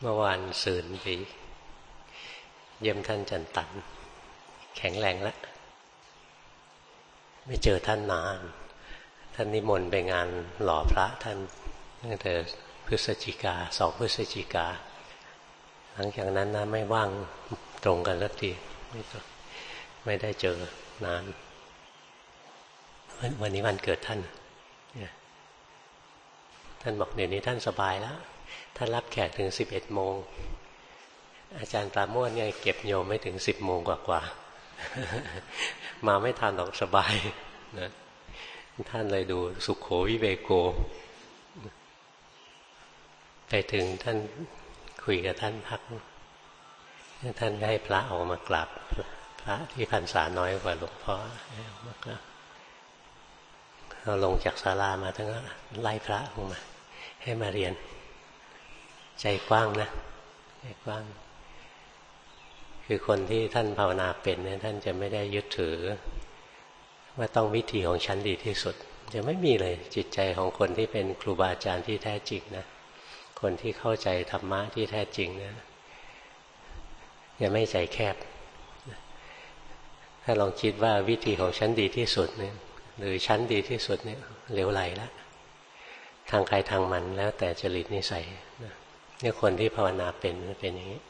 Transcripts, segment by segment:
เมื่อวานซืนไปเยี่ยมท่านจันตัน แข็งแรงแล้วไม่เจอท่านนาน ท่านนิมนต์ไปงานหล่อพระท่านตั้งแต่พฤศจิกาสองพฤศจิกา หลังจากนั้นนะไม่ว่างตรงกันสักทีไม่ไม่ได้เจอนาน วันนี้วันเกิดท่าน ท่านบอกเดี๋ยวนี้ท่านสบายแล้ว ท่านรับแขกถึงสิบเอ็ดโมง อาจารย์ปราโมทเนี่ยเก็บโยมไม่ถึงสิบโมงกว่าๆมาไม่ทันหรอกสบายนะท่านเลยดูสุขโขวิเวโก ไปถึงท่านคุยกับท่านพัก ท่านให้พระออกมากราบพระที่พรรษาน้อยกว่าหลวงพ่อมากราบเราลงจากศาลามาทั้งไล่พระลงมา ให้มาเรียน ใจกว้างนะใจกว้าง คือคนที่ท่านภาวนาเป็นเนี่ยท่านจะไม่ได้ยึดถือ ว่าต้องวิธีของฉันดีที่สุด จะไม่มีเลยจิตใจของคนที่เป็นครูบาอาจารย์ที่แท้จริงนะคนที่เข้าใจธรรมะที่แท้จริงนะจะไม่ใจแคบ ถ้าลองคิดว่าวิธีของฉันดีที่สุดเนี่ยหรือฉันดีที่สุดเนี่ยเหลวไหลแล้วทางใครทางมันแล้วแต่จริตนิสัยนะ เนี่ยคนที่ภาวนาเป็นเป็นอย่างนี้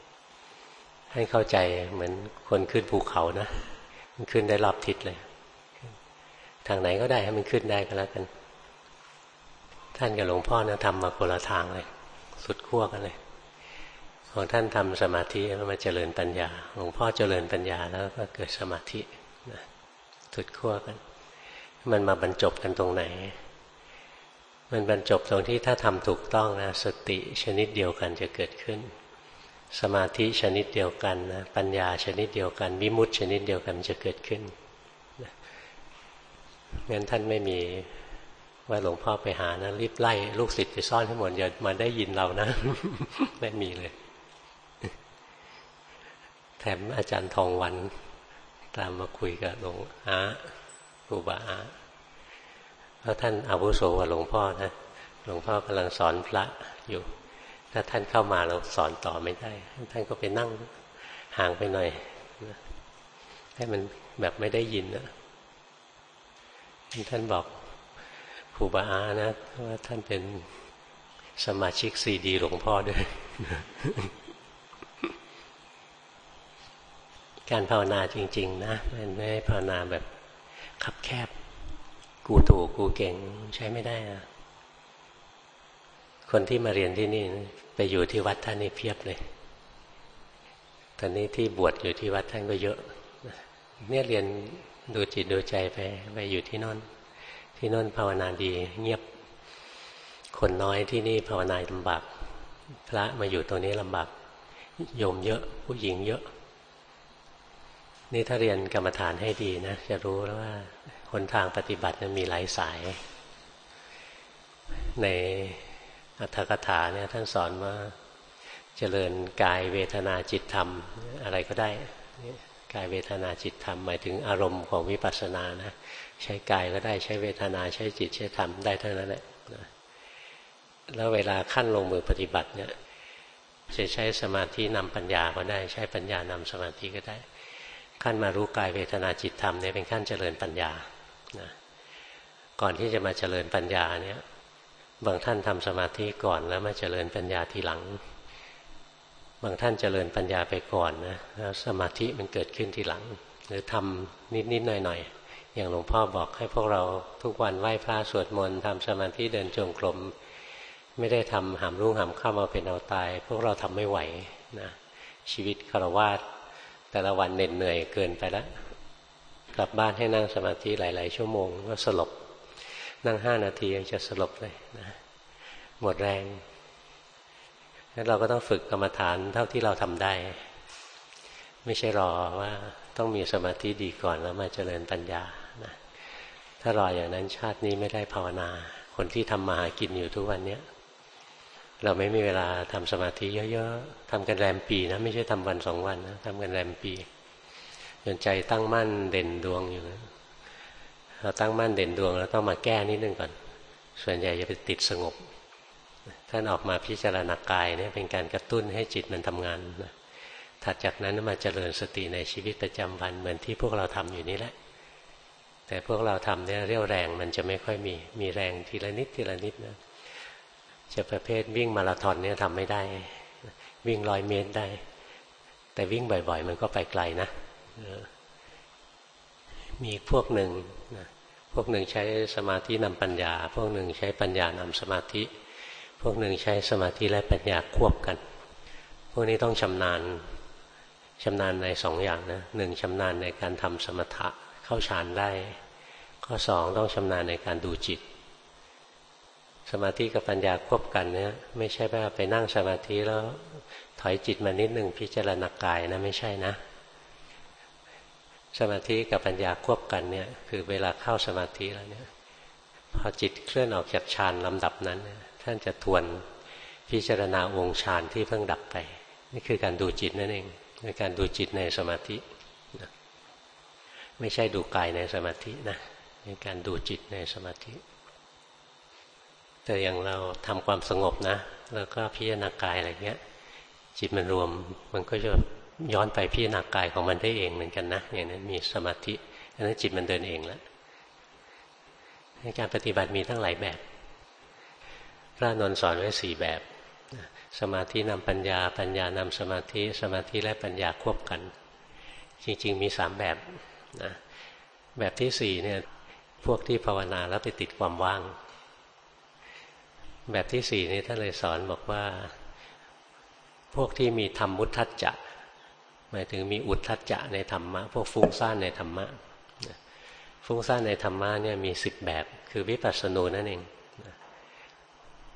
ให้เข้าใจเหมือนคนขึ้นภูเขานะ มันขึ้นได้รอบทิศเลย ทางไหนก็ได้ให้มันขึ้นได้ก็แล้วกัน ท่านกับหลวงพ่อนะทำมาคนละทางเลย สุดขั้วกันเลย ของท่านทำสมาธิแล้วมาเจริญปัญญา หลวงพ่อเจริญปัญญาแล้วก็เกิดสมาธินะสุดขั้วกัน มันมาบรรจบกันตรงไหน มันบรรจบตรงที่ถ้าทำถูกต้องนะสติชนิดเดียวกันจะเกิดขึ้น สมาธิชนิดเดียวกันนะปัญญาชนิดเดียวกันวิมุตชนิดเดียวกันจะเกิดขึ้นงั้นท่านไม่มีว่าหลวงพ่อไปหานะรีบไล่ลูกศิษย์ไปซ่อนให้หมดอย่ามาได้ยินเรานะ ไม่มีเลย แถมอาจารย์ทองวัน ตามมาคุยกับหลวงอาครูบาอา เพราะท่านอาวุโสกว่าหลวงพ่อนะหลวงพ่อกำลังสอนพระอยู่ ถ้าท่านเข้ามาเราสอนต่อไม่ได้ ท่านก็ไปนั่งห่างไปหน่อยให้มันแบบไม่ได้ยินนะท่านบอกครูบาอานะว่าท่านเป็นสมาชิกซีดีหลวงพ่อด้วย การภาวนาจริง ๆ นะมันไม่ภาวนาแบบคับแคบ กูถูกกูเก่งใช้ไม่ได้นะคนที่มาเรียนที่นี่ ไปอยู่ที่วัดท่านนี่เพียบเลย ตอนนี้ที่บวชอยู่ที่วัดท่านก็เยอะ เนี่ยเรียนดูจิตดูใจไปไปอยู่ที่นั่นที่นั่นภาวนาดี เงียบ คนน้อยที่นี่ภาวนาลำบาก พระมาอยู่ตรงนี้ลำบาก โยมเยอะ ผู้หญิงเยอะ นี่ถ้าเรียนกรรมฐานให้ดีนะจะรู้แล้วว่า หนทางปฏิบัติมีหลายสาย ในอัตถกถาเนี่ยท่านสอนว่าเจริญกายเวทนาจิตธรรมอะไรก็ได้กายเวทนาจิตธรรมหมายถึงอารมณ์ของวิปัสสนานะใช้กายก็ได้ใช้เวทนาใช้จิตใช้ธรรมได้เท่านั้นแหละแล้วเวลาขั้นลงมือปฏิบัติเนี่ยจะใช้สมาธินำปัญญาก็ได้ ใช้ปัญญานำสมาธิก็ได้ ขั้นมารู้กายเวทนาจิตธรรมเนี่ยเป็นขั้นเจริญปัญญา นะก่อนที่จะมาเจริญปัญญาเนี่ยบางท่านทำสมาธิก่อนแล้วมาเจริญปัญญาทีหลัง บางท่านเจริญปัญญาไปก่อนนะแล้วสมาธิมันเกิดขึ้นทีหลัง หรือทำนิดๆหน่อยๆอย่างหลวงพ่อบอกให้พวกเราทุกวันไหว้พระสวดมนต์ทำสมาธิเดินจงกรมไม่ได้ทำหามรุ่งหามเข้ามาเป็นเอาตาย พวกเราทำไม่ไหวนะชีวิตคารวาสแต่ละวันเหน็ดเหนื่อยเกินไปแล้ว กลับบ้านให้นั่งสมาธิหลาย ๆ ชั่วโมงก็สลบ นั่งห้านาทียังจะสลบเลยนะหมดแรงงั้นเราก็ต้องฝึกกรรมฐานเท่าที่เราทำได้ ไม่ใช่รอว่าต้องมีสมาธิดีก่อนแล้วมาเจริญปัญญานะถ้ารออย่างนั้นชาตินี้ไม่ได้ภาวนา คนที่ทำมาหากินอยู่ทุกวันเนี้ยเราไม่มีเวลาทำสมาธิเยอะ ๆทำกันแรมปีนะ ไม่ใช่ทำวันสองวันนะทำกันแรมปี นใจตั้งมั่นเด่นดวงอยู่เราตั้งมั่นเด่นดวงแล้วต้องมาแก้นิดนึงก่อน ส่วนใหญ่จะไปติดสงบ ท่านออกมาพิจารณากายเนี่ยเป็นการกระตุ้นให้จิตมันทำงานนะถัดจากนั้นมาเจริญสติในชีวิตประจำวันเหมือนที่พวกเราทำอยู่นี้แหละ แต่พวกเราทำเนี่ยเรี่ยวแรงมันจะไม่ค่อยมี มีแรงทีละนิดทีละนิดนะ จะประเภทวิ่งมาราธอนเนี่ยทำไม่ได้ วิ่งร้อยเมตรได้ แต่วิ่งบ่อย ๆ มันก็ไปไกลนะ มีพวกหนึ่งนะพวกหนึ่งใช้สมาธินำปัญญา พวกหนึ่งใช้ปัญญานำสมาธิ พวกหนึ่งใช้สมาธิและปัญญาควบกัน พวกนี้ต้องชำนาญชำนาญในสองอย่างนะหนึ่งชำนาญในการทำสมถะเข้าฌานได้ ข้อสองต้องชำนาญในการดูจิต สมาธิกับปัญญาควบกันเนี่ยไม่ใช่ว่าไปนั่งสมาธิแล้วถอยจิตมานิดหนึ่งพิจารณากายนะไม่ใช่นะ สมาธิกับปัญญาควบกันเนี่ยคือเวลาเข้าสมาธิแล้วเนี่ยพอจิตเคลื่อนออกจากฌานลำดับนั้น ท่านจะทวนพิจารณาวงค์ฌานที่เพิ่งดับไป นี่คือการดูจิตนั่นเองในการดูจิตในสมาธินะไม่ใช่ดูกายในสมาธินะในการดูจิตในสมาธิ แต่อย่างเราทำความสงบนะ แล้วก็พิจารณากายอะไรเงี้ย จิตมันรวมมันก็จะ ย้อนไปพิจารณากายของมันได้เองเหมือนกันนะอย่างนั้นมีสมาธิอันนั้นจิตมันเดินเองแล้วในการปฏิบัติมีทั้งหลายแบบ พระนนท์สอนไว้สี่แบบ สมาธินำปัญญา ปัญญานำสมาธิ สมาธิและปัญญาควบกัน จริงๆมีสามแบบนะแบบที่สี่เนี่ยพวกที่ภาวนาแล้วไปติดความว่าง แบบที่สี่นี่ท่านเลยสอนบอกว่า พวกที่มีธรรมมุทัจจะ หมายถึงมีอุทธัจจะในธรรมะ พวกฟุ้งซ่านในธรรมะฟุ้งซ่านในธรรมะเนี่ยมีสิบแบบ คือวิปัสสนูนั่นเอง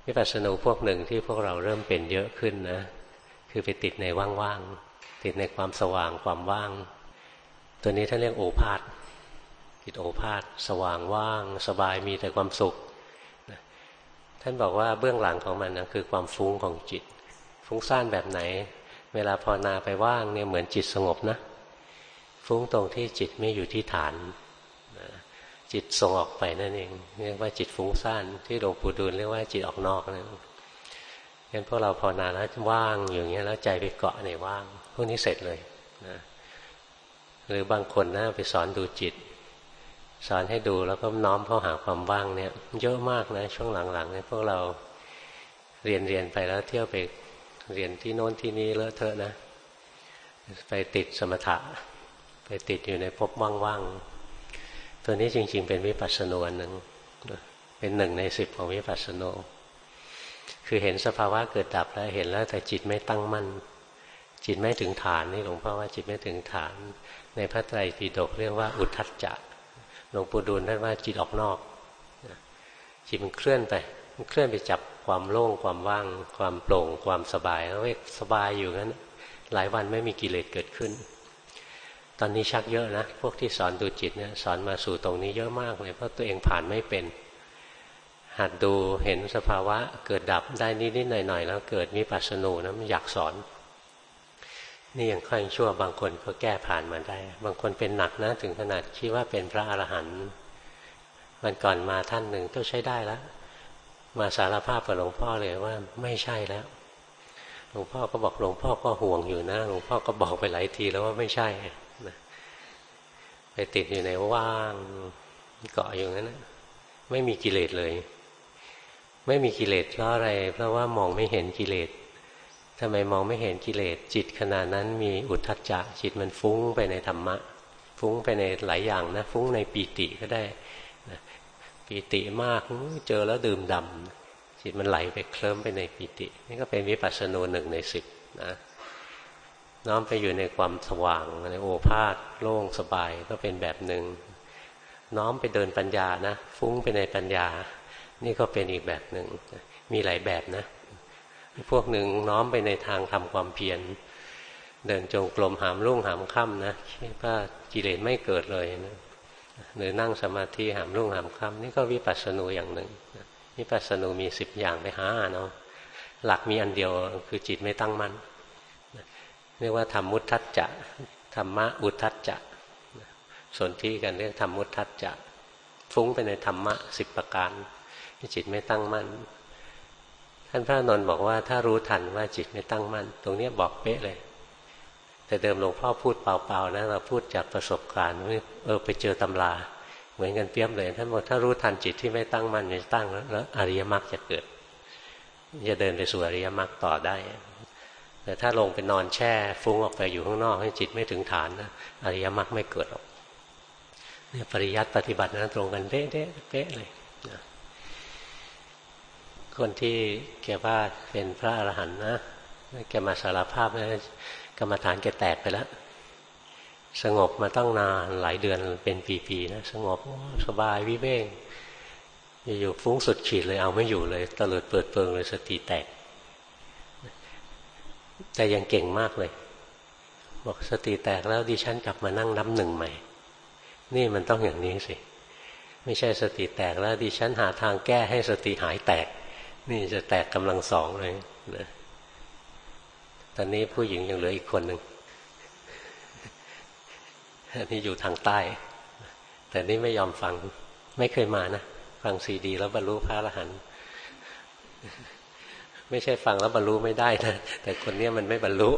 วิปัสสนูพวกหนึ่งที่พวกเราเริ่มเป็นเยอะขึ้นนะ คือไปติดในว่างๆติดในความสว่างความว่าง ตัวนี้ท่านเรียกโอภาษติดโอภาษสว่างว่าง สบายมีแต่ความสุขท่านบอกว่าเบื้องหลังของมันนะคือความฟุ้งของจิต ฟุ้งซ่านแบบไหน เวลาพอนาไปว่างเนี่ยเหมือนจิตสงบนะ ฟุ้งตรงที่จิตไม่อยู่ที่ฐาน จิตส่งออกไปนั่นเองเรียกว่าจิตฟุ้งซ่านที่หลวงปู่ดูลเรียกว่าจิตออกนอกนั่นงั้นพวกเราพอนาแล้วว่างอย่างเงี้ยแล้วใจไปเกาะในว่างพวกนี้เสร็จเลยนะหรือบางคนนะไปสอนดูจิต สอนให้ดูแล้วก็น้อมเข้าหาความว่างเนี่ย เยอะมากนะ ช่วงหลังๆเนี่ยพวกเราเรียนเรียนไปแล้วเที่ยวไป เรียนที่โน้นที่นี้เลอะเทอะนะ ไปติดสมถะ ไปติดอยู่ในภพว่างๆ ตัวนี้จริง ๆ เป็นวิปัสสนูนหนึ่ง เป็นหนึ่งในสิบของวิปัสสนูคือเห็นสภาวะเกิดดับแล้วเห็นแล้วแต่จิตไม่ตั้งมั่น จิตไม่ถึงฐานนี่หลวงพ่อว่าจิตไม่ถึงฐาน ในพระไตรปิฎกเรียกว่าอุทธัจจะหลวงปู่ดูลท่านว่าจิตออกนอกจิตมันเคลื่อนไป มันเคลื่อนไปจับ ความโล่งความว่าง ความโปร่ง ความสบายแล้วเวกสบายอยู่งั้น หลายวันไม่มีกิเลสเกิดขึ้น ตอนนี้ชักเยอะนะ พวกที่สอนดูจิตเนี่ยสอนมาสู่ตรงนี้เยอะมากเลย เพราะตัวเองผ่านไม่เป็น หัดดูเห็นสภาวะเกิดดับได้นิดๆหน่อยๆแล้วเกิดมีปัสนูนะมันอยากสอน นี่ยังค่อยชั่วบางคนก็แก้ผ่านมาได้ บางคนเป็นหนักนะถึงขนาดคิดว่าเป็นพระอรหันต์วันก่อนมาท่านหนึ่งต้องใช้ได้แล้ว มาสารภาพกับหลวงพ่อเลยว่าไม่ใช่แล้ว หลวงพ่อก็บอกหลวงพ่อก็ห่วงอยู่นะ หลวงพ่อก็บอกไปหลายทีแล้วว่าไม่ใช่ไปติดอยู่ในว่างเกาะอยู่นั้นไม่มีกิเลสเลย ไม่มีกิเลสเพราะอะไร เพราะว่ามองไม่เห็นกิเลสทำไมมองไม่เห็นกิเลสจิตขนาดนั้นมีอุทธัจจะจิตมันฟุ้งไปในธรรมะ ฟุ้งไปในหลายอย่างนะ ฟุ้งในปีติก็ได้ ปีติมากเจอแล้วดื่มดำจิตมันไหลไปเคลิ้มไปในปีติ นี่ก็เป็นวิปัสสนูหนึ่งในสิบนะน้อมไปอยู่ในความสว่างในโอภาษโล่งสบายก็เป็นแบบหนึ่งน้อมไปเดินปัญญานะฟุ้งไปในปัญญา นี่ก็เป็นอีกแบบหนึ่งมีหลายแบบนะ พวกหนึ่งน้อมไปในทางทำความเพียรเดินจงกรมหามรุ่งหามค่ำนะคิดว่ากิเลสไม่เกิดเลยนะ หรือนั่งสมาธิหามรุ่งหามค่ำนี่ก็วิปัสสนูอย่างหนึ่งวิปัสสนูมีสิบอย่างไปหาเนาะหลักมีอันเดียวคือจิตไม่ตั้งมัน่นเรียกว่าธรรมมุทัจจะธรรมะอุทัจจะส่วนที่กันเรียกธรรมมุทัจจะฟุ้งไปในธรรมะสิบประการจิตไม่ตั้งมั่น ท่านพระนนท์บอกว่าถ้ารู้ทันว่าจิตไม่ตั้งมั่น ตรงนี้บอกเป๊ะเลย แต่เดิมหลวงพ่อพูดเปล่าๆนะเราพูดจากประสบการณ์เออไปเจอตำราเหมือนกันเปี้ยมเลยท่านบอกถ้ารู้ทันจิตที่ไม่ตั้งมั่นจะตั้งแล้วแล้วอริยมรรคจะเกิดจะเดินไปสู่อริยมรรคต่อได้ แต่ถ้าลงไปนอนแช่ฟุ้งออกไปอยู่ข้างนอกให้จิตไม่ถึงฐานนะอริยมรรคไม่เกิดหรอกเนี่ยปริยัติปฏิบัตินั้นตรงกันเป๊ะเป๊ะเลยคนที่แกว่าเป็นพระอรหันต์นะแกมาสารภาพนะ กรรมฐานแกแตกไปแล้ว สงบมาตั้งนานหลายเดือนเป็นปีๆนะสงบสบายวิเวกอยู่ฟุ้งสุดขีดเลยเอาไม่อยู่เลยตะเลิดเปิดเปิงเลยสติแตก แต่ยังเก่งมากเลย บอกสติแตกแล้วดิฉันกลับมานั่งนับหนึ่งใหม่ นี่มันต้องอย่างนี้สิ ไม่ใช่สติแตกแล้วดิฉันหาทางแก้ให้สติหายแตก นี่จะแตกกำลังสองเลยนะ ตอนนี้ผู้หญิงยังเหลืออีกคนหนึ่งอันนี้อยู่ทางใต้ แต่นี่ไม่ยอมฟัง ไม่เคยมานะ ฟังซีดีแล้วบรรลุพระอรหันต์ไม่ใช่ฟังแล้วบรรลุไม่ได้นะ แต่คนนี้มันไม่บรรลุ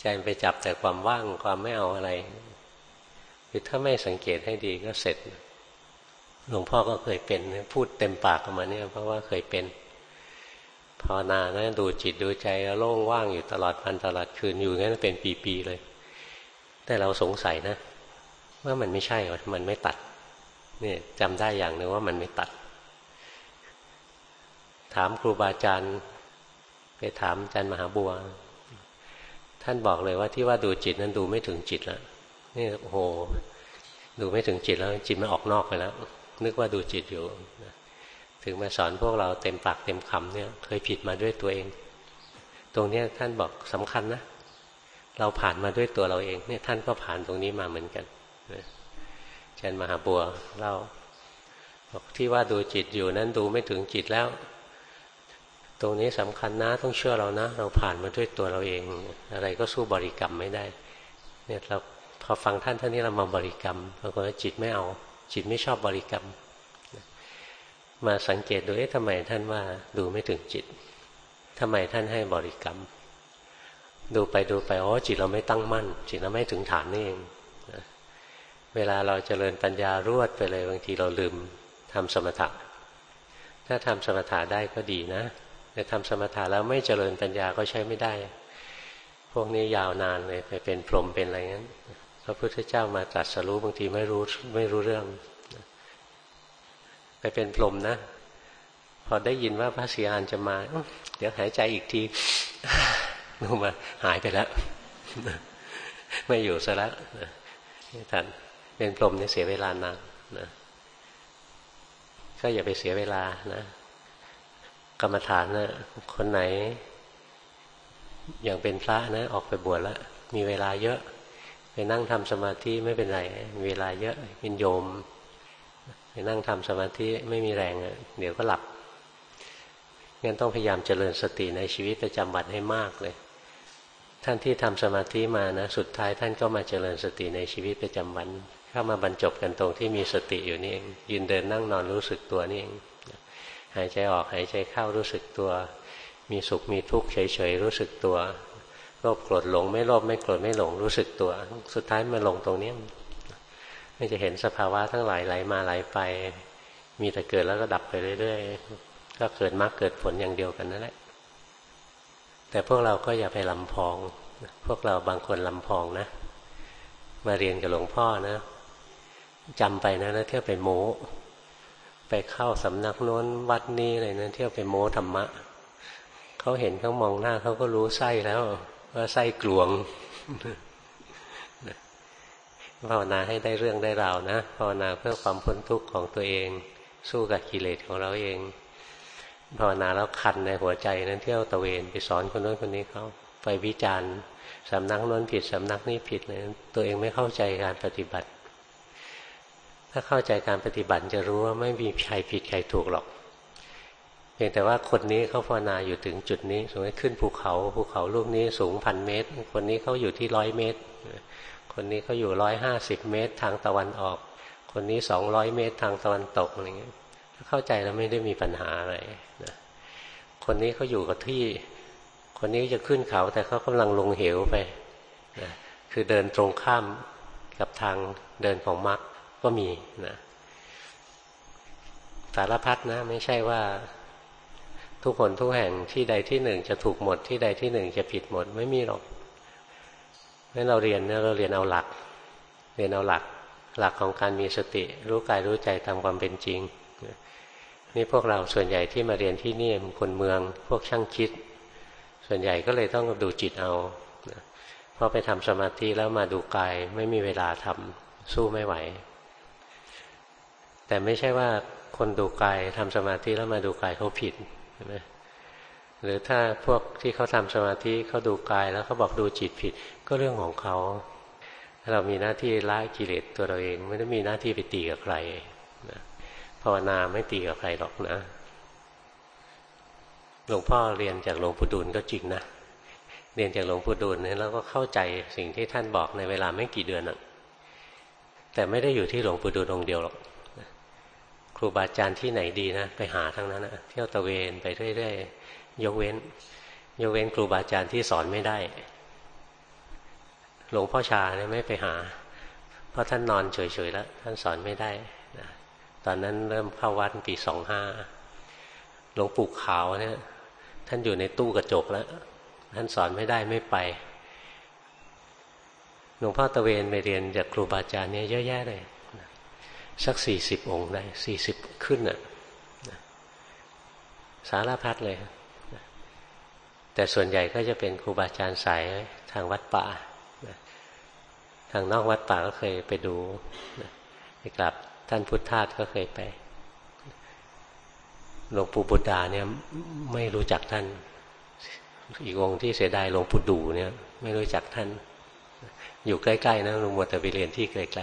ใจมันไปจับแต่ความว่างความไม่เอาอะไรคือถ้าไม่สังเกตให้ดีก็เสร็จ หลวงพ่อก็เคยเป็น พูดเต็มปากออกมาเนี่ย เพราะว่าเคยเป็น ภาวนานะดูจิตดูใจโล่งว่างอยู่ตลอดวันตลอดคืนอยู่งั้นเป็นปีๆเลย แต่เราสงสัยนะ ว่ามันไม่ใช่มันไม่ตัดนี่จำได้อย่างหนึ่งว่ามันไม่ตัด ถามครูบาอาจารย์ไปถามอาจารย์มหาบัว ท่านบอกเลยว่าที่ว่าดูจิตนั้นดูไม่ถึงจิตแล้วนี่โอ้โห ดูไม่ถึงจิตแล้ว จิตมันออกนอกไปแล้ว นึกว่าดูจิตอยู่ ถึงมาสอนพวกเราเต็มปากเต็มคำเนี่ย เคยผิดมาด้วยตัวเอง ตรงนี้ท่านบอกสำคัญนะ เราผ่านมาด้วยตัวเราเองเนี่ยท่านก็ผ่านตรงนี้มาเหมือนกันอาจารย์มหาบัวเราบอกที่ว่าดูจิตอยู่นั้นดูไม่ถึงจิตแล้ว ตรงนี้สำคัญนะต้องเชื่อเรานะ เราผ่านมาด้วยตัวเราเอง อะไรก็สู้บริกรรมไม่ได้ เนี่ยเราพอฟังท่านท่านนี้เรามาบริกรรมปรากฏว่าจิตไม่เอา จิตไม่ชอบบริกรรม มาสังเกตดูเอ๊ะทำไมท่านว่าดูไม่ถึงจิตทำไมท่านให้บริกรรม ดูไปดูไปอ๋อจิตเราไม่ตั้งมั่น จิตเราไม่ถึงฐานนี่เองเวลาเราจเจริญปัญญารวดไปเลยบางทีเราลืมทำสมถะ ถ้าทำสมถะได้ก็ดีนะแต่ทำสมถะแล้วไม่เจริญปัญญาก็ใช้ไม่ได้ พวกนี้ยาวนานเลยไปเป็นพรหมเป็นอะไรงั้นพระพุทธเจ้ามาตรัสรู้บางทีไม่รู้ไม่รู้เรื่อง ไปเป็นพรหมนะ พอได้ยินว่าพระศรีอานจะมา เดี๋ยวหายใจอีกทีลงมาหายไปแล้ว ไม่อยู่ซะแล้วท่านเป็นพรหมเนี่ยเสียเวลานานนะก็อย่าไปเสียเวลานะ กรรมฐานนะคนไหน อย่างเป็นพระนะ ออกไปบวชแล้ว มีเวลาเยอะ ไปนั่งทำสมาธิไม่เป็นไรมีเวลาเยอะเป็นโยม ไปนั่งทำสมาธิไม่มีแรงเดี๋ยวก็หลับงั้นต้องพยายามเจริญสติในชีวิตประจำวันให้มากเลย ท่านที่ทำสมาธิมานะ สุดท้ายท่านก็มาเจริญสติในชีวิตประจำวัน เข้ามาบรรจบกันตรงที่มีสติอยู่นี่เองยืนเดินนั่งนอนรู้สึกตัวนี่เองหายใจออกหายใจเข้ารู้สึกตัว มีสุขมีทุกข์เฉยๆรู้สึกตัวโลภโกรธหลงไม่โลภไม่โกรธไม่หลงรู้สึกตัว สุดท้ายมาลงตรงนี้ ไม่จะเห็นสภาวะทั้งหลายไหลมาไหลไป มีแต่เกิดแล้วก็ดับไปเรื่อยๆ ก็เกิดมรรคเกิดผลอย่างเดียวกันนั่นแหละ แต่พวกเราก็อย่าไปลำพอง พวกเราบางคนลำพองนะ มาเรียนกับหลวงพ่อนะจำไปนะนะเที่ยวไปโม้ไปเข้าสำนักโน้นวัดนี้อะไรนะเที่ยวไปโม้ธรรมะเขาเห็นเขามองหน้าเขาก็รู้ไส้แล้ว ว่าไส้กลวง ภาวนาให้ได้เรื่องได้ราวนะภาวนาเพื่อความพ้นทุกข์ของตัวเอง สู้กับกิเลสของเราเอง ภาวนาแล้วคันในหัวใจนั้นเที่ยวตะเวนไปสอนคนโน้นคนนี้เขาไปวิจารณ์สำนักโน้นผิดสำนักนี้ผิดเลยตัวเองไม่เข้าใจการปฏิบัติ ถ้าเข้าใจการปฏิบัติจะรู้ว่าไม่มีใครผิดใครถูกหรอกเพียงแต่ว่าคนนี้เขาภาวนาอยู่ถึงจุดนี้ สมมติขึ้นภูเขาภูเขาลูกนี้สูงพันเมตร คนนี้เขาอยู่ที่ร้อยเมตร คนนี้เขาอยู่ร้อยห้าสิบเมตรทางตะวันออก คนนี้สองร้อยเมตรทางตะวันตกอะไรเงี้ยถ้าเข้าใจแล้วไม่ได้มีปัญหาอะไรนะคนนี้เขาอยู่กับที่ คนนี้จะขึ้นเขาแต่เขากำลังลงเหวไปนะคือเดินตรงข้ามกับทางเดินของมรรคก็มีนะสารพัดนะ ไม่ใช่ว่าทุกคนทุกแห่งที่ใดที่หนึ่งจะถูกหมดที่ใดที่หนึ่งจะผิดหมดไม่มีหรอก เมื่อเราเรียนเนี่ยเราเรียนเอาหลัก เรียนเอาหลัก หลักของการมีสติ รู้กายรู้ใจตามความเป็นจริง นี่พวกเราส่วนใหญ่ที่มาเรียนที่นี่มันคนเมือง พวกช่างคิด ส่วนใหญ่ก็เลยต้องดูจิตเอาเพราะไปทำสมาธิแล้วมาดูกายไม่มีเวลาทำสู้ไม่ไหว แต่ไม่ใช่ว่าคนดูกายทำสมาธิแล้วมาดูกายเขาผิดใช่ไหมหรือถ้าพวกที่เขาทำสมาธิเขาดูกายแล้วเขาบอกดูจิตผิด ก็เรื่องของเขาเรามีหน้าที่ละกิเลสตัวเราเอง ไม่ได้มีหน้าที่ไปตีกับใครนะภาวนาไม่ตีกับใครหรอกนะหลวงพ่อเรียนจากหลวงปู่ดูลก็จริงนะเรียนจากหลวงปู่ดูลเนี่ยแล้วก็เข้าใจสิ่งที่ท่านบอกในเวลาไม่กี่เดือนอะแต่ไม่ได้อยู่ที่หลวงปู่ดูลองเดียวหรอกครูบาอาจารย์ที่ไหนดีนะไปหาทั้งนั้นนะเที่ยวตะเวนไปเรื่อยๆยกเว้น ยกเว้นครูบาอาจารย์ที่สอนไม่ได้ หลวงพ่อชาเนี่ยไม่ไปหา เพราะท่านนอนเฉยๆแล้ว ท่านสอนไม่ได้นะตอนนั้นเริ่มเข้าวัดปีสองห้าหลวงปู่ขาวเนี่ย ท่านอยู่ในตู้กระจกแล้ว ท่านสอนไม่ได้ไม่ไปหลวงพ่อตะเวนไปเรียนจากครูบาอาจารย์เนี่ยเยอะแยะเลยสักสี่สิบองค์ได้สี่สิบขึ้นอะสารพัดเลย แต่ส่วนใหญ่ก็จะเป็นครูบาอาจารย์สายทางวัดป่า ทางนอกวัดป่าก็เคยไปดูไปกลับท่านพุทธทาสก็เคยไปหลวงปู่บุตดาเนี่ยไม่รู้จักท่าน อีกองที่เสียดายหลวงปู่ดูเนี่ย ไม่รู้จักท่าน อยู่ใกล้ๆนะหลวงปู่แต่ไปเรียนที่ไกล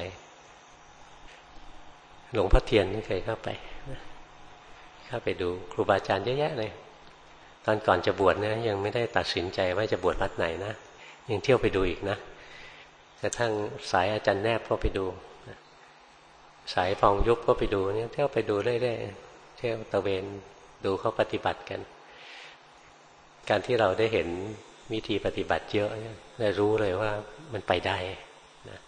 ๆหลวงพ่อเทียนเคยเข้าไปเข้าไปดูครูบาอาจารย์เยอะแยะเลยตอนก่อนจะบวชเนี่ยยังไม่ได้ตัดสินใจว่าจะบวชวัดไหนนะยังเที่ยวไปดูอีกนะ กระทั่งสายอาจารย์แนบก็ไปดูสายฟองยุบก็ไปดูเนี่ยเที่ยวไปดูเรื่อยๆเที่ยวตะเวนดูเขาปฏิบัติกัน การที่เราได้เห็นวิธีปฏิบัติเยอะได้รู้เลยว่ามันไปได้นะ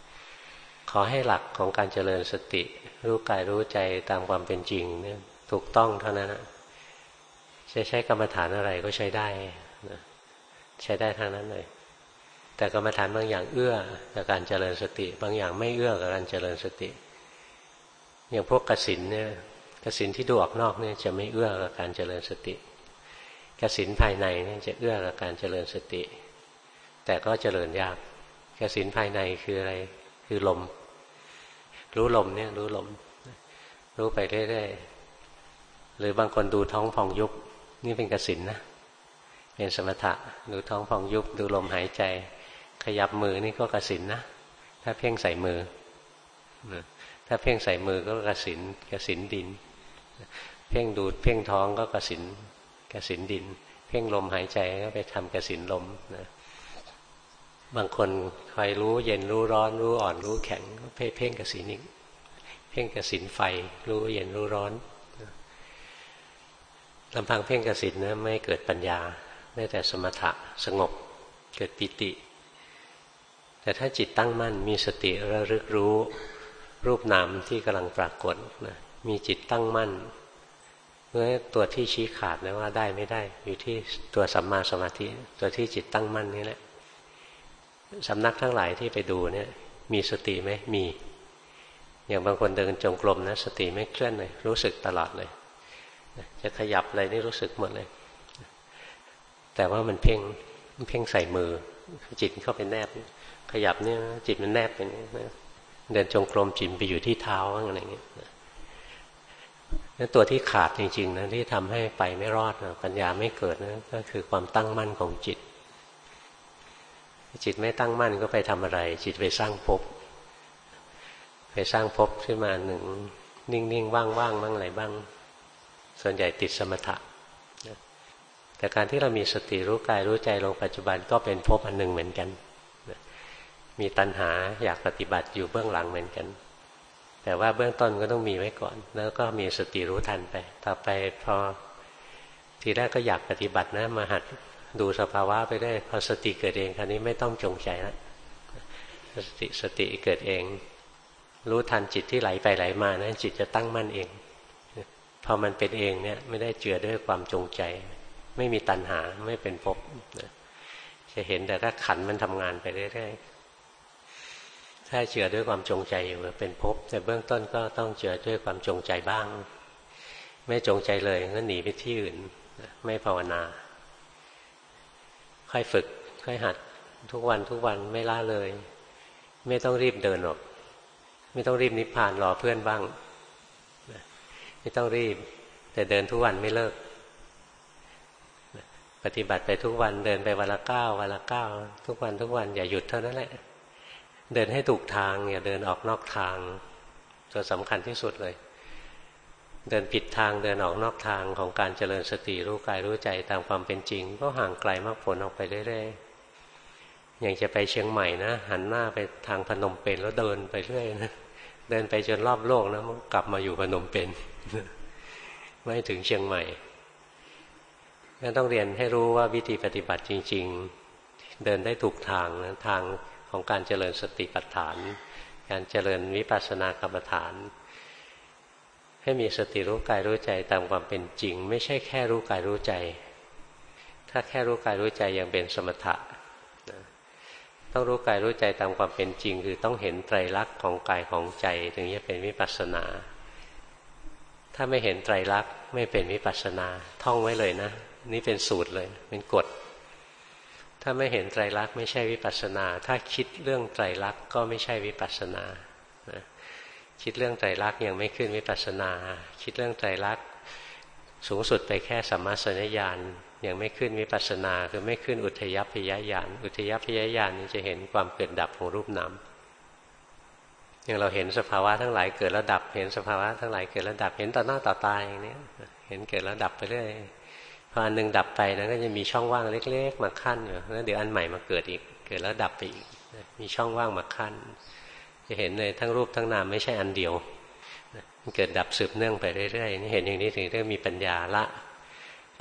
ขอให้หลักของการเจริญสติ รู้กายรู้ใจตามความเป็นจริงเนี่ยถูกต้องเท่านั้นนะจะใช้กรรมฐานอะไรก็ใช้ได้นะใช้ได้ทั้งนั้นเลย แต่กรรมฐานบางอย่างเอื้อกับการเจริญสติ บางอย่างไม่เอื้อกับการเจริญสติ อย่างพวกกสินเนี่ยกสินที่ดูออกนอกเนี่ยจะไม่เอื้อกับการเจริญสติกสินภายในเนี่ยจะเอื้อกับการเจริญสติ แต่ก็เจริญยากกสินภายในคืออะไรคือลม รู้ลมเนี่ยรู้ลม รู้ไปเรื่อยๆหรือบางคนดูท้องพองยุบนี่เป็นกสินนะเป็นสมถะดูท้องพองยุบดูลมหายใจ ขยับมือนี่ก็กสินนะ ถ้าเพ่งใส่มือ ถ้าเพ่งใส่มือก็กระสินกระสินดิน เพ่งดูดเพ่งท้องก็กระสินกระสินดิน เพ่งลมหายใจก็ไปทำกระสินลมนะบางคนคอยรู้เย็นรู้ร้อนรู้อ่อนรู้แข็งก็เพ่งกระสินอีกเพ่งกระสินไฟ รู้เย็นรู้ร้อนลำพังเพ่งกระสินนะไม่เกิดปัญญาได้แต่สมถะสงบเกิดปิติ แต่ถ้าจิตตั้งมั่นมีสติระลึกรู้ รูปนามที่กำลังปรากฏนะมีจิตตั้งมั่นเมื่อตัวที่ชี้ขาดนะว่าได้ไม่ได้ อยู่ที่ตัวสัมมาสมาธิ ตัวที่จิตตั้งมั่นนี่แหละสำนักทั้งหลายที่ไปดูเนี่ย มีสติไหมมี อย่างบางคนเดินจงกรมนะ สติไม่เคลื่อนเลย รู้สึกตลอดเลย จะขยับอะไรนี่รู้สึกหมดเลย แต่ว่ามันเพ่งมันเพ่งใส่มือ จิตเข้าไปแนบ ขยับเนี่ยจิตมันแนบไปนี่เดินจงกรมจิตไปอยู่ที่เท้าอะไรเงี้ยนั่นตัวที่ขาดจริงๆนะที่ทำให้ไปไม่รอดนะปัญญาไม่เกิดนะก็คือความตั้งมั่นของจิต จิตไม่ตั้งมั่นก็ไปทำอะไร จิตไปสร้างภพไปสร้างภพขึ้นมาหนึ่ง นิ่งๆว่างๆบ้างอะไรบ้าง ส่วนใหญ่ติดสมถะแต่การที่เรามีสติรู้กายรู้ใจลงปัจจุบันก็เป็นภพอันหนึ่งเหมือนกัน มีตัณหาอยากปฏิบัติอยู่เบื้องหลังเหมือนกัน แต่ว่าเบื้องต้นก็ต้องมีไว้ก่อน แล้วก็มีสติรู้ทันไป ต่อไปพอทีแรกก็อยากปฏิบัตินะมาหัดดูสภาวะไปได้พอสติเกิดเองคราวนี้ไม่ต้องจงใจแล้วสติสติเกิดเอง รู้ทันจิตที่ไหลไปไหลมานะจิตจะตั้งมั่นเองพอมันเป็นเองเนี่ยไม่ได้เจือด้วยความจงใจ ไม่มีตัณหาไม่เป็นภพจะเห็นแต่ถ้าขันมันทำงานไปเรื่อยๆ ถ้าเจือด้วยความจงใจอยู่เป็นภพแต่เบื้องต้นก็ต้องเจือด้วยความจงใจบ้าง ไม่จงใจเลยก็หนีไปที่อื่น ไม่ภาวนา ค่อยฝึก ค่อยหัดทุกวันทุกวันไม่ล่าเลย ไม่ต้องรีบเดินหรอก ไม่ต้องรีบนิพพานรอเพื่อนบ้าง ไม่ต้องรีบ แต่เดินทุกวันไม่เลิก ปฏิบัติไปทุกวันเดินไปวันละเก้าวันละเก้าทุกวันทุกวันอย่าหยุดเท่านั้นแหละ เดินให้ถูกทางอย่าเดินออกนอกทาง ตัวสำคัญที่สุดเลย เดินผิดทางเดินออกนอกทางของการเจริญสติรู้กายรู้ใจตามความเป็นจริง ก็ห่างไกลมากผลออกไปเรื่อยๆอย่างจะไปเชียงใหม่นะ หันหน้าไปทางพนมเปญแล้วเดินไปเรื่อยนะเดินไปจนรอบโลกนะมันกลับมาอยู่พนมเปญไม่ถึงเชียงใหม่ก็ต้องเรียนให้รู้ว่าวิธีปฏิบัติจริง ๆ เดินได้ถูกทางนะทาง ของการเจริญสติปัฏฐาน การเจริญวิปัสสนากรรมฐาน ให้มีสติรู้กายรู้ใจตามความเป็นจริง ไม่ใช่แค่รู้กายรู้ใจ ถ้าแค่รู้กายรู้ใจยังเป็นสมถะต้องรู้กายรู้ใจตามความเป็นจริง คือต้องเห็นไตรลักษณ์ของกายของใจ ถึงจะเป็นวิปัสสนา ถ้าไม่เห็นไตรลักษณ์ไม่เป็นวิปัสสนา ท่องไว้เลยนะ นี่เป็นสูตรเลย เป็นกฎ ถ้าไม่เห็นไตรลักษณ์ไม่ใช่วิปัสสนา ถ้าคิดเรื่องไตรลักษณ์ก็ไม่ใช่วิปัสสนาคิดเรื่องไตรลักษณ์ยังไม่ขึ้นวิปัสสนา คิดเรื่องไตรลักษณ์สูงสุดไปแค่สัมมาสัญญาณยังไม่ขึ้นวิปัสสนาคือไม่ขึ้นอุทยพยญาณอุทยพยญาณนี้จะเห็นความเกิดดับของรูปนามอย่างเราเห็นสภาวะทั้งหลายเกิดแล้วดับ เห็นสภาวะทั้งหลายเกิดแล้วดับ เห็นต่อหน้าต่อตาอย่างนี้เห็นเกิดแล้วดับไปเรื่อย พออันหนึ่งดับไปนั้นก็จะมีช่องว่างเล็ก ๆ มาขั้นอยู่แล้วเดี๋ยวอันใหม่มาเกิดอีก เกิดแล้วดับไปอีกมีช่องว่างมาขั้น จะเห็นเลยทั้งรูปทั้งนามไม่ใช่อันเดียวมันเกิดดับสืบเนื่องไปเรื่อยๆนี่เห็นอย่างนี้ถึงเรื่องมีปัญญาละ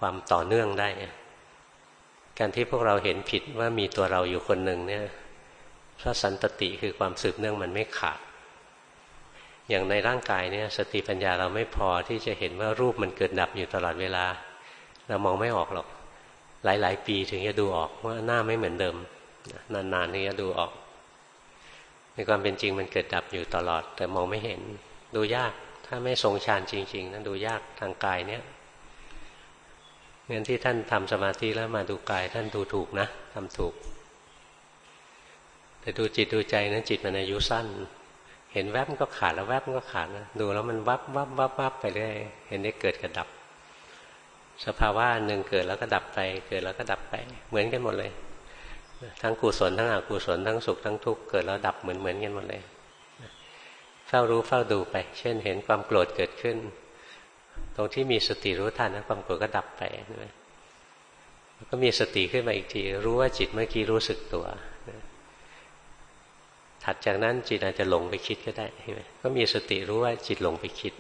ความต่อเนื่องได้ การที่พวกเราเห็นผิดว่ามีตัวเราอยู่คนหนึ่งเนี่ยพระสันตติคือความสืบเนื่องมันไม่ขาด อย่างในร่างกายเนี่ยสติปัญญาเราไม่พอที่จะเห็นว่ารูปมันเกิดดับอยู่ตลอดเวลา เรามองไม่ออกหรอก หลาย ๆ ปีถึงจะดูออกว่าหน้าไม่เหมือนเดิม นานๆถึงจะดูออก ในความเป็นจริงมันเกิดดับอยู่ตลอด แต่มองไม่เห็น ดูยาก ถ้าไม่ทรงฌานจริง ๆนั้นดูยากทางกายเนี่ยงั้นที่ท่านทำสมาธิแล้วมาดูกาย ท่านดูถูกนะทำถูก แต่ดูจิตดูใจนั้นจิตมันอายุสั้น เห็นแวบมันก็ขาดแล้วแวบมันก็ขาดนะดูแล้วมันวับวับวับวับไปเรื่อยเห็นได้เกิดกับดับ สภาวะหนึ่งเกิดแล้วก็ดับไป เกิดแล้วก็ดับไป เหมือนกันหมดเลย ทั้งกุศลทั้งอกุศลทั้งสุขทั้งทุกข์เกิดแล้วดับเหมือนเหมือนกันหมดเลยเฝ้ารู้เฝ้าดูไป เช่นเห็นความโกรธเกิดขึ้น ตรงที่มีสติรู้ทันนะความโกรธก็ดับไปใช่ไหมก็มีสติขึ้นมาอีกที รู้ว่าจิตเมื่อกี้รู้สึกตัวถัดจากนั้นจิตอาจจะหลงไปคิดก็ได้ใช่ไหมก็มีสติรู้ว่าจิตหลงไปคิด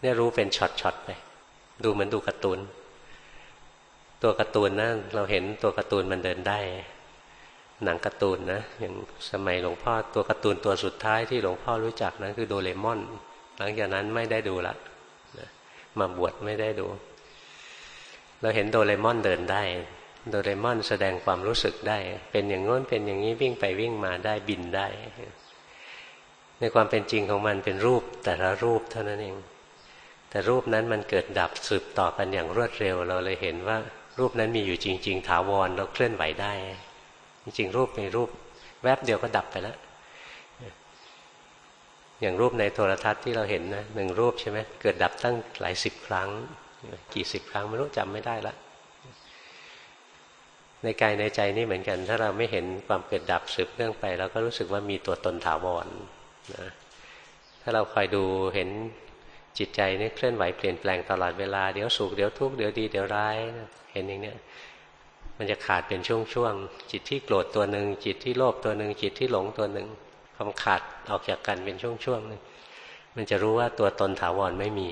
เนี่ยรู้เป็นช็อตๆไป ดูเหมือนดูการ์ตูน ตัวการ์ตูนนะเราเห็นตัวการ์ตูนมันเดินได้ หนังการ์ตูนนะอย่างสมัยหลวงพ่อตัวการ์ตูนตัวสุดท้ายที่หลวงพ่อรู้จักนะคือโดเรมอน หลังจากนั้นไม่ได้ดูละมาบวชไม่ได้ดู เราเห็นโดเรมอนเดินได้ โดเรมอนแสดงความรู้สึกได้ เป็นอย่างง้นเป็นอย่างนี้วิ่งไปวิ่งมาได้บินได้ ในความเป็นจริงของมันเป็นรูปแต่ละรูปเท่านั้นเองแต่รูปนั้นมันเกิดดับสืบต่อกันอย่างรวดเร็ว เราเลยเห็นว่า รูปนั้นมีอยู่จริง ๆ ถาวรเราเคลื่อนไหวได้ จริงๆ รูปในรูป แวบเดียวก็ดับไปแล้วอย่างรูปในโทรทัศน์ที่เราเห็นนะหนึ่งรูปใช่ไหมเกิดดับตั้งหลายสิบครั้ง กี่สิบครั้งไม่รู้จำไม่ได้ละในกายในใจนี่เหมือนกัน ถ้าเราไม่เห็นความเกิดดับสืบเรื่องไปเราก็รู้สึกว่ามีตัวตนถาวรนะถ้าเราคอยดูเห็นจิตใจนี่เคลื่อนไหวเปลี่ยนแปลงตลอดเวลา เดี๋ยวสุขเดี๋ยวทุกข์เดี๋ยวดีเดี๋ยวร้าย เห็นอย่างเนี้ยมันจะขาดเป็นช่วงๆจิตที่โกรธตัวหนึ่งจิตที่โลภตัวหนึ่งจิตที่หลงตัวหนึ่งความขาดออกจากกันเป็นช่วงๆนึงมันจะรู้ว่าตัวตนถาวรไม่มี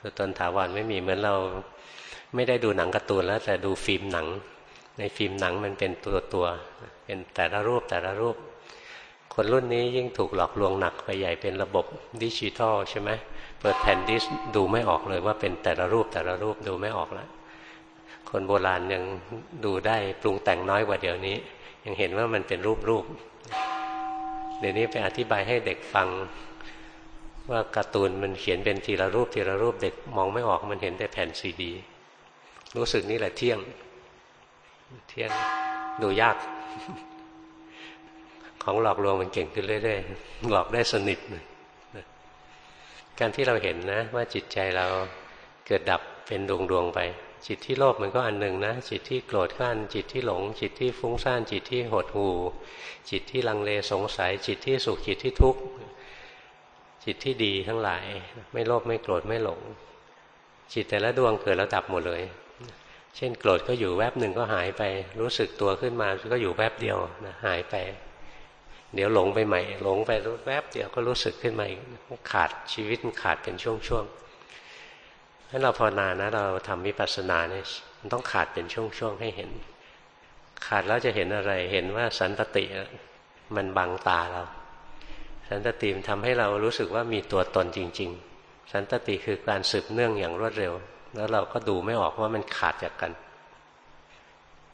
ตัวตนถาวรไม่มีเหมือนเราไม่ได้ดูหนังการ์ตูนแล้วแต่ดูฟิล์มหนัง ในฟิล์มหนังมันเป็นตัวตัวเป็นแต่ละรูปแต่ละรูป คนรุ่นนี้ยิ่งถูกหลอกลวงหนักไปใหญ่เป็นระบบดิจิทัลใช่ไหมเปิดแผ่นดิสดูไม่ออกเลยว่าเป็นแต่ละรูปแต่ละรูปดูไม่ออกแล้ว คนโบราณยังดูได้ปรุงแต่งน้อยกว่าเดี๋ยวนี้ ยังเห็นว่ามันเป็นรูปรูปเดี๋ยวนี้ไปอธิบายให้เด็กฟัง ว่าการ์ตูนมันเขียนเป็นทีละรูปทีละรูปเด็กมองไม่ออกมันเห็นแต่แผ่นซีดี รู้สึกนี่แหละเที่ยง เที่ยงดูยาก ของหลอกลวงมันเก่งขึ้นเรื่อยๆหลอกได้สนิทเลยการที่เราเห็นนะ ว่าจิตใจเราเกิดดับเป็นดวงดวงไป จิตที่โลภมันก็อันหนึ่งนะ จิตที่โกรธก็อันจิตที่หลง จิตที่ฟุ้งซ่าน จิตที่หดหู่ จิตที่ลังเลสงสัย จิตที่สุขจิตที่ทุกข์จิตที่ดีทั้งหลาย ไม่โลภไม่โกรธไม่หลง จิตแต่ละดวงเกิดแล้วดับหมดเลย เช่นโกรธก็อยู่แวบหนึ่งก็หายไป รู้สึกตัวขึ้นมาก็อยู่แวบเดียวนะหายไป เดี๋ยวหลงไปใหม่ หลงไปรู้แวบเดียวก็รู้สึกขึ้นมาขาดชีวิตมันขาดเป็นช่วงๆ ถ้าเราภาวนานะเราทำวิปัสสนาเนี่ยมันต้องขาดเป็นช่วงๆให้เห็น ขาดแล้วจะเห็นอะไร เห็นว่าสันตติมันบังตาเรา สันตติมันทำให้เรารู้สึกว่ามีตัวตนจริง ๆ สันตติคือการสืบเนื่องอย่างรวดเร็ว แล้วเราก็ดูไม่ออกว่ามันขาดจากกัน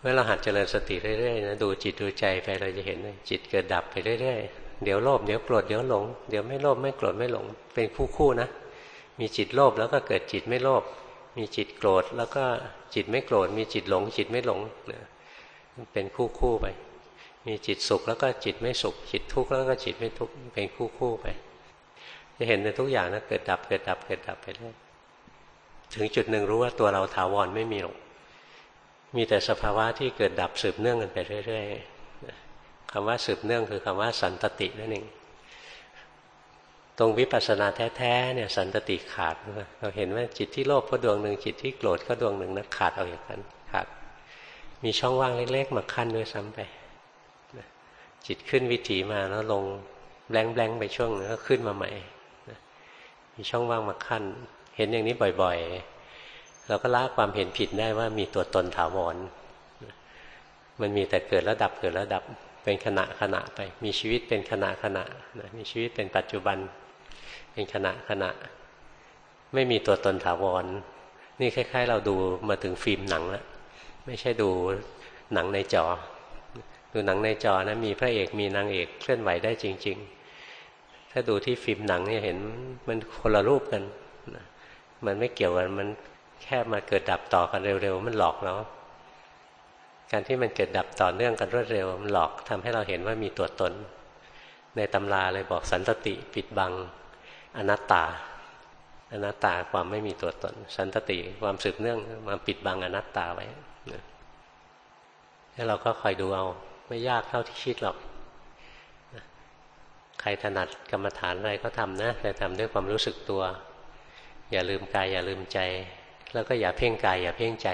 เมื่อเราหัดเจริญสติเรื่อยๆนะดูจิตดูใจไปเราจะเห็นจิตเกิดดับไปเรื่อยๆเดี๋ยวโลภเดี๋ยวโกรธเดี๋ยวหลง เดี๋ยวไม่โลภไม่โกรธไม่หลง เป็นคู่ๆนะ มีจิตโลภแล้วก็เกิดจิตไม่โลภมีจิตโกรธแล้วก็จิตไม่โกรธ มีจิตหลง จิตไม่หลงเป็นคู่ๆไป มีจิตสุขแล้วก็จิตไม่สุข จิตทุกข์แล้วก็จิตไม่ทุกข์เป็นคู่คู่ไป จะเห็นในทุกอย่างนะเกิดดับเกิดดับเกิดดับไปเรื่อยถึงจุดหนึ่งรู้ว่าตัวเราถาวรไม่มีหรอกมีแต่สภาวะที่เกิดดับสืบเนื่องกันไปเรื่อยๆคำว่าสืบเนื่องคือคำว่าสันตตินั่นเอง ตรงวิปัสสนาแท้ๆเนี่ยสันตติขาดเราเห็นว่าจิตที่โลภก็ดวงหนึ่งจิตที่โกรธก็ดวงหนึ่งนะขาดเอาอย่างนั้นขาดมีช่องว่างเล็ก ๆ มาขั้นด้วยซ้ำไปจิตขึ้นวิถีมาแล้วลงแบงแบงไปช่วงนึงก็ขึ้นมาใหม่มีช่องว่างมาขั้น เห็นอย่างนี้บ่อยๆ เราก็ละความเห็นผิดได้ว่ามีตัวตนถาวรมันมีแต่เกิดแล้วดับเกิดแล้วดับเป็นขณะขณะไป มีชีวิตเป็นขณะขณะมีชีวิตเป็นปัจจุบัน เป็นขณะขณะ ไม่มีตัวตนถาวร นี่คล้าย ๆ เราดูมาถึงฟิล์มหนังแล้วไม่ใช่ดูหนังในจอ ดูหนังในจอนะมีพระเอกมีนางเอกเคลื่อนไหวได้จริง ๆ ถ้าดูที่ฟิล์มหนังเนี่ยเห็นมันคนละรูปกันมันไม่เกี่ยวกันมันแค่มาเกิดดับต่อกันเร็วๆ มันหลอกเราการที่มันเกิดดับต่อเนื่องกันรวดเร็ว มันหลอกทำให้เราเห็นว่ามีตัวตน ในตำราเลยบอกสันตติปิดบัง อนัตตา อนัตตาความไม่มีตัวตน สันตติความสืบเนื่องมาปิดบังอนัตตาไว้แล้วเราก็คอยดูเอาไม่ยากเท่าที่คิดหรอก ใครถนัดกรรมฐานอะไรก็ทำนะ แต่ทำด้วยความรู้สึกตัว อย่าลืมกายอย่าลืมใจ แล้วก็อย่าเพ่งกายอย่าเพ่งใจ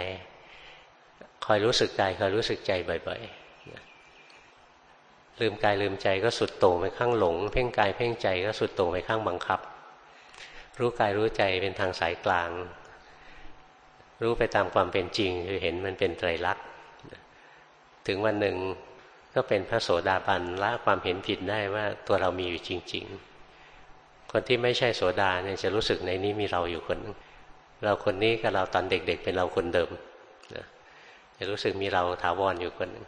คอยรู้สึกกายคอยรู้สึกใจบ่อย ๆ ลืมกายลืมใจก็สุดโต่งไปข้างหลง เพ่งกายเพ่งใจก็สุดโต่งไปข้างบังคับ รู้กายรู้ใจเป็นทางสายกลาง รู้ไปตามความเป็นจริงคือเห็นมันเป็นไตรลักษณ์ถึงวันหนึ่งก็เป็นพระโสดาบันละความเห็นผิดได้ว่าตัวเรามีอยู่จริง ๆ คนที่ไม่ใช่โสดาเนี่ยจะรู้สึกในนี้มีเราอยู่คนเราคนนี้กับเราตอนเด็กๆ เป็นเราคนเดิมนะจะรู้สึกมีเราถาวรอยู่คนหนึ่ง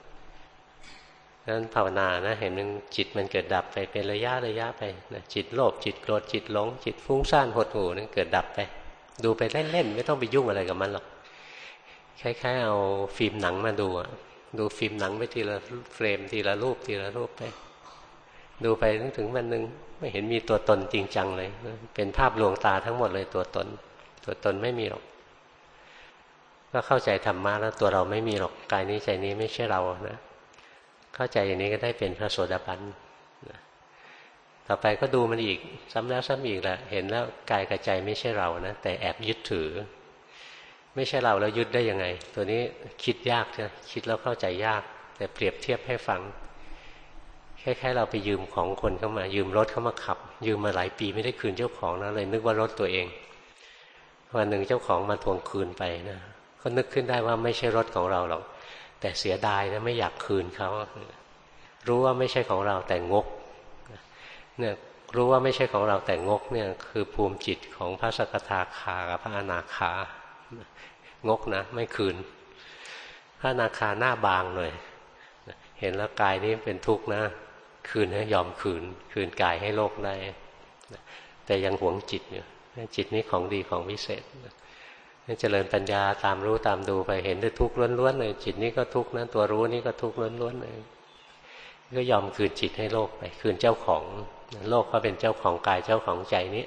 นั้นภาวนานะเห็นมันจิตมันเกิดดับไปเป็นระยะระยะไปนะจิตโลภจิตโกรธจิตหลง จิตฟุ้งซ่านหดหู่นั่นเกิดดับไป ดูไปเล่นๆไม่ต้องไปยุ่งอะไรกับมันหรอกคล้ายๆ เอาฟิล์มหนังมาดูอะดูฟิล์มหนังไปทีละเฟรมทีละรูปทีละรูปไป ดูไปถึงวันหนึ่งไม่เห็นมีตัวตนจริงจังเลย เป็นภาพลวงตาทั้งหมดเลยตัวตน ตัวตนไม่มีหรอกก็เข้าใจธรรมะแล้วตัวเราไม่มีหรอกกายนี้ใจนี้ไม่ใช่เรานะ เข้าใจอย่างนี้ก็ได้เป็นพระโสดาบันต่อไปก็ดูมันอีก ซ้ำแล้วซ้ำอีกแหละเห็นแล้วกายกับใจไม่ใช่เรานะแต่แอบยึดถือ ไม่ใช่เราแล้วยึดได้ยังไง ตัวนี้คิดยากใช่คิดแล้วเข้าใจยาก แต่เปรียบเทียบให้ฟังคล้ายๆเราไปยืมของคนเข้ามา ยืมรถเข้ามาขับ ยืมมาหลายปีไม่ได้คืนเจ้าของนะเลย นึกว่ารถตัวเองวันหนึ่งเจ้าของมาทวงคืนไปนะก็นึกขึ้นได้ว่าไม่ใช่รถของเราหรอก แต่เสียดายนะไม่อยากคืนเขา รู้ว่าไม่ใช่ของเราแต่งกเนี่ยรู้ว่าไม่ใช่ของเราแต่งกเนี่ยคือภูมิจิตของพระสกทาคากับพระอนาคางกนะไม่คืน พระอนาคาหน้าบางหน่อยเห็นแล้วกายนี้เป็นทุกข์นะ คืนให้ยอมคืน คืนกายให้โลกได้แต่ยังหวงจิตอยู่จิตนี้ของดีของวิเศษ เจริญปัญญาตามรู้ตามดูไปเห็นด้วยทุกข์ล้วนๆเลยจิตนี้ก็ทุกข์นะตัวรู้นี่ก็ทุกข์ล้วนๆเลยก็ยอมคืนจิตให้โลกไป คืนเจ้าของ โลกก็เป็นเจ้าของกายเจ้าของใจนี้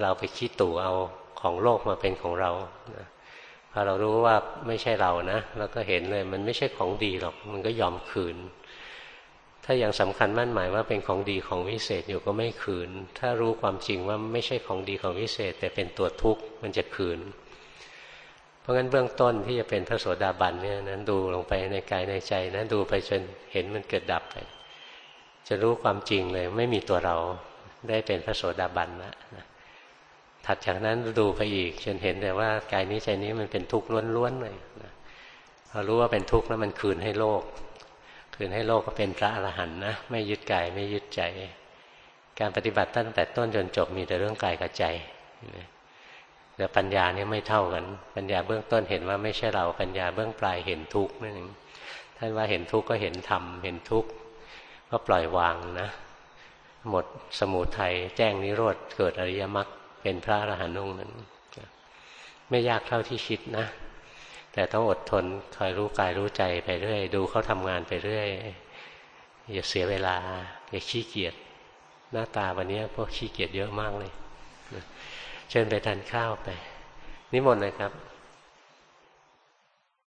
เราไปคิดตู่เอาของโลกมาเป็นของเราพอเรารู้ว่าไม่ใช่เรานะเราก็เห็นเลยมันไม่ใช่ของดีหรอก มันก็ยอมคืน ถ้ายังสำคัญมั่นหมายว่าเป็นของดีของวิเศษอยู่ก็ไม่คืน ถ้ารู้ความจริงว่าไม่ใช่ของดีของวิเศษ แต่เป็นตัวทุกข์มันจะคืน เพราะงั้นเบื้องต้นที่จะเป็นพระโสดาบันเนี่ยนั้นดูลงไปในกายในใจนะดูไปจนเห็นมันเกิดดับไป จะรู้ความจริงเลย ไม่มีตัวเราได้เป็นพระโสดาบันแล้วถัดจากนั้นดูไปอีกจนเห็นแต่ว่ากายนี้ใจนี้มันเป็นทุกข์ล้วนๆเลยพอรู้ว่าเป็นทุกข์แล้วมันคืนให้โลก คืนให้โลกก็เป็นพระอรหันต์นะไม่ยึดกายไม่ยึดใจ การปฏิบัติตั้งแต่ต้นจนจบมีแต่เรื่องกายกับใจ แต่ปัญญาเนี่ยไม่เท่ากัน ปัญญาเบื้องต้นเห็นว่าไม่ใช่เรา ปัญญาเบื้องปลายเห็นทุกข์นั่นเองท่านว่าเห็นทุกข์ก็เห็นธรรม เห็นทุกข์ก็ปล่อยวางนะ หมดสมุทัยแจ้งนิโรธ เกิดอริยมรรค เป็นพระอรหันต์องค์นั้น ไม่ยากเท่าที่คิดนะ แต่ต้องอดทนคอยรู้กายรู้ใจไปเรื่อย ดูเขาทำงานไปเรื่อย อย่าเสียเวลา อย่าขี้เกียจ หน้าตาวันนี้พวกขี้เกียจเยอะมากเลย เชิญไปทานข้าวไป นิมนต์เลยครับ